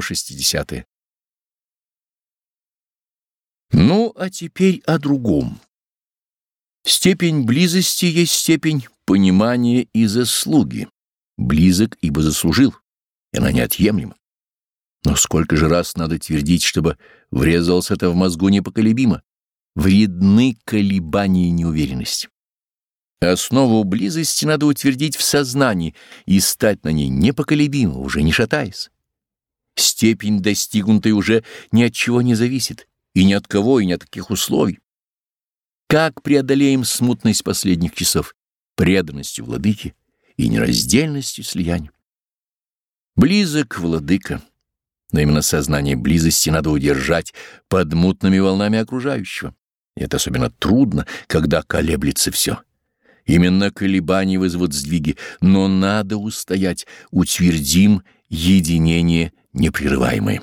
160. -е. Ну, а теперь о другом. Степень близости есть степень понимания и заслуги. Близок, ибо заслужил, и она неотъемлема. Но сколько же раз надо твердить, чтобы врезалось это в мозгу непоколебимо? Вредны колебания и неуверенность. Основу близости надо утвердить в сознании и стать на ней непоколебимо, уже не шатаясь. Степень достигнутой уже ни от чего не зависит, и ни от кого, и ни от каких условий. Как преодолеем смутность последних часов? Преданностью владыки и нераздельностью слияния. Близок владыка, но именно сознание близости надо удержать под мутными волнами окружающего. И это особенно трудно, когда колеблется все. Именно колебания вызовут сдвиги, но надо устоять, утвердим единение непрерываемое.